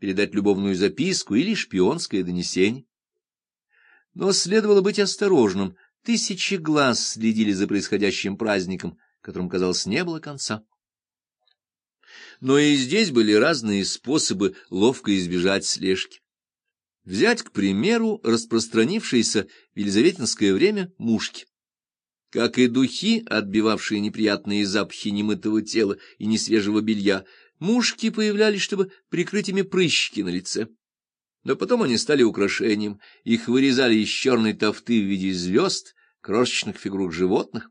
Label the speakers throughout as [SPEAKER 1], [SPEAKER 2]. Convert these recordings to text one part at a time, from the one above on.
[SPEAKER 1] передать любовную записку или шпионское донесение. Но следовало быть осторожным. Тысячи глаз следили за происходящим праздником, которым, казалось, не было конца. Но и здесь были разные способы ловко избежать слежки. Взять, к примеру, распространившееся в Елизаветинское время мушки. Как и духи, отбивавшие неприятные запахи немытого тела и несвежего белья, мушки появлялись, чтобы прикрыть ими прыщики на лице. Но потом они стали украшением, их вырезали из черной тофты в виде звезд, крошечных фигур животных.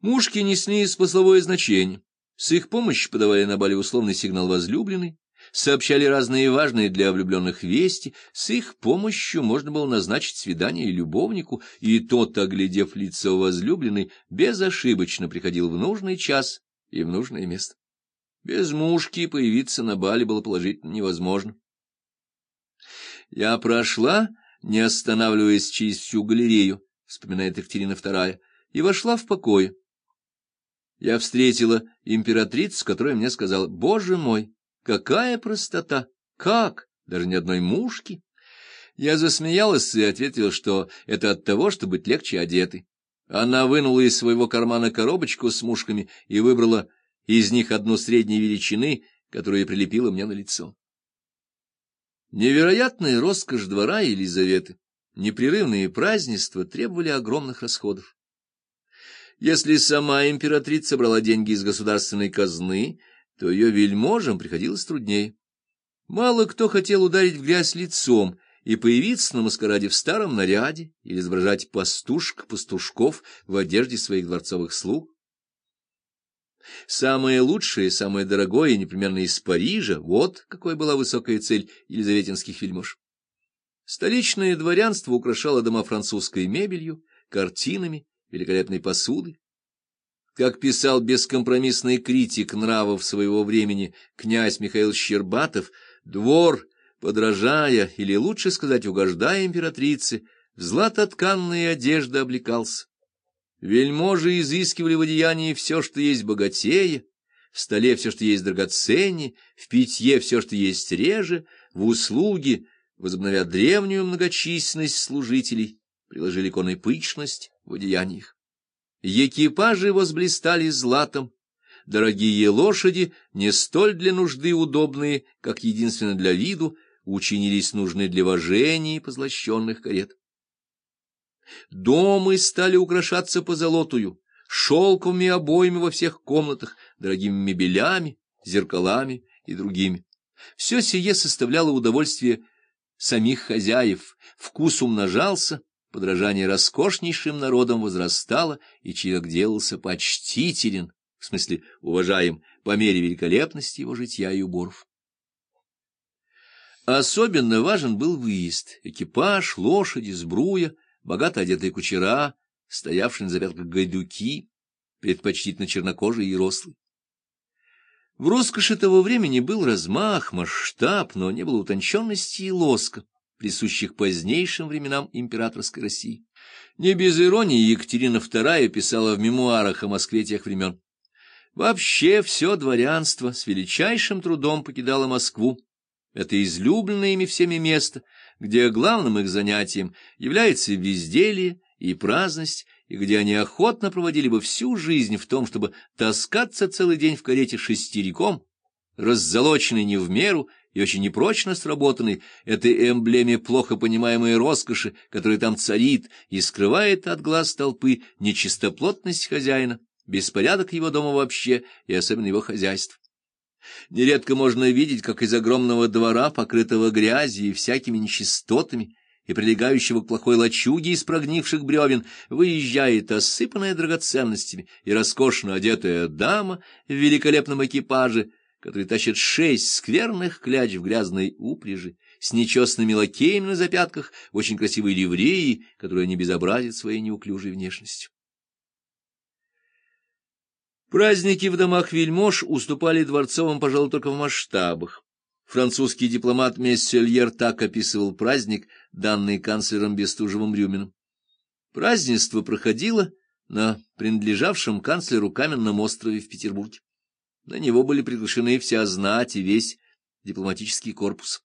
[SPEAKER 1] Мушки несли смысловое значение. С их помощью подавали на бале условный сигнал возлюбленный, сообщали разные важные для влюбленных вести, с их помощью можно было назначить свидание любовнику, и тот, оглядев лицо возлюбленной, безошибочно приходил в нужный час и в нужное место. Без мушки появиться на бале было положительно невозможно. Я прошла, не останавливаясь через всю галерею, вспоминает Екатерина II, и вошла в покой. Я встретила императрицу, которая мне сказала, «Боже мой, Какая простота! Как? Даже ни одной мушки? Я засмеялась и ответила, что это от того, что быть легче одетой. Она вынула из своего кармана коробочку с мушками и выбрала из них одну средней величины, которую прилепила мне на лицо. Невероятная роскошь двора Елизаветы, непрерывные празднества требовали огромных расходов. Если сама императрица брала деньги из государственной казны, то ее вельможам приходилось труднее. Мало кто хотел ударить в грязь лицом и появиться на маскараде в старом наряде или изображать пастушек, пастушков в одежде своих дворцовых слуг. Самое лучшее, самое дорогое, непременно из Парижа, вот какой была высокая цель елизаветинских вельмож. Столичное дворянство украшало дома французской мебелью, картинами, великолепной посудой. Как писал бескомпромиссный критик нравов своего времени князь Михаил Щербатов, двор, подражая, или лучше сказать, угождая императрице, в златотканные одежды облекался. Вельможи изыскивали в одеянии все, что есть богатее, в столе все, что есть драгоценнее, в питье все, что есть реже, в услуги, возобновя древнюю многочисленность служителей, приложили иконы пышность в одеяниях. Екипажи возблистали златом, дорогие лошади, не столь для нужды удобные, как единственно для виду, учинились нужны для вожения позлощенных карет. Домы стали украшаться позолотую, шелковыми обоями во всех комнатах, дорогими мебелями, зеркалами и другими. Все сие составляло удовольствие самих хозяев, вкус умножался, подражание роскошнейшим народам возрастало, и человек делался почтителен, в смысле уважаем, по мере великолепности его житья и уборов. Особенно важен был выезд, экипаж, лошади, сбруя, богато одетые кучера, стоявшие на запятках гайдуки, предпочтительно чернокожие и рослые. В роскоши того времени был размах, масштаб, но не было утонченности и лоска присущих позднейшим временам императорской России. Не без иронии Екатерина II писала в мемуарах о Москве тех времен. Вообще все дворянство с величайшим трудом покидало Москву. Это излюбленное ими всеми место, где главным их занятием является безделье и праздность, и где они охотно проводили бы всю жизнь в том, чтобы таскаться целый день в карете шестериком, раззолоченный не в меру и очень непрочно сработанный, этой эмблеме плохо понимаемой роскоши, которая там царит и скрывает от глаз толпы нечистоплотность хозяина, беспорядок его дома вообще и особенно его хозяйства. Нередко можно видеть, как из огромного двора, покрытого грязью и всякими нечистотами, и прилегающего к плохой лачуге из прогнивших бревен, выезжает осыпанная драгоценностями и роскошно одетая дама в великолепном экипаже, который тащит шесть скверных кляч в грязной упряжи, с нечестными лакеями на запятках, очень красивой ливреи, которая не безобразит своей неуклюжей внешностью. Праздники в домах вельмож уступали дворцовым, пожалуй, только в масштабах. Французский дипломат Мессельер так описывал праздник, данный канцлером Бестужевым-Рюминым. Празднество проходило на принадлежавшем канцлеру каменном острове в Петербурге. На него были приглашены вся знать и весь дипломатический корпус.